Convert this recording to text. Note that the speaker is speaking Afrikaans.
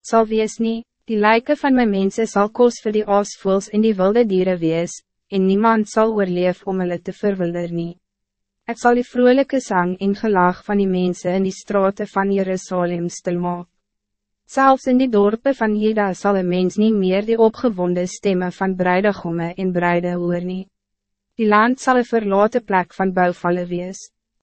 zal wees nie, die lijken van mijn mensen zal koos voor die aasvoels en die wilde dieren wees, en niemand zal oorleef om hulle te verwilder nie. Ek sal die vrolijke zang en gelag van die mensen in die straten van Jerusalem stilmaak. Zelfs in die dorpen van Jeda zal een mens niet meer die opgewonden stemmen van bruidegomme en bruide hoor nie. Die land zal een verlaten plek van bouwvallen wees.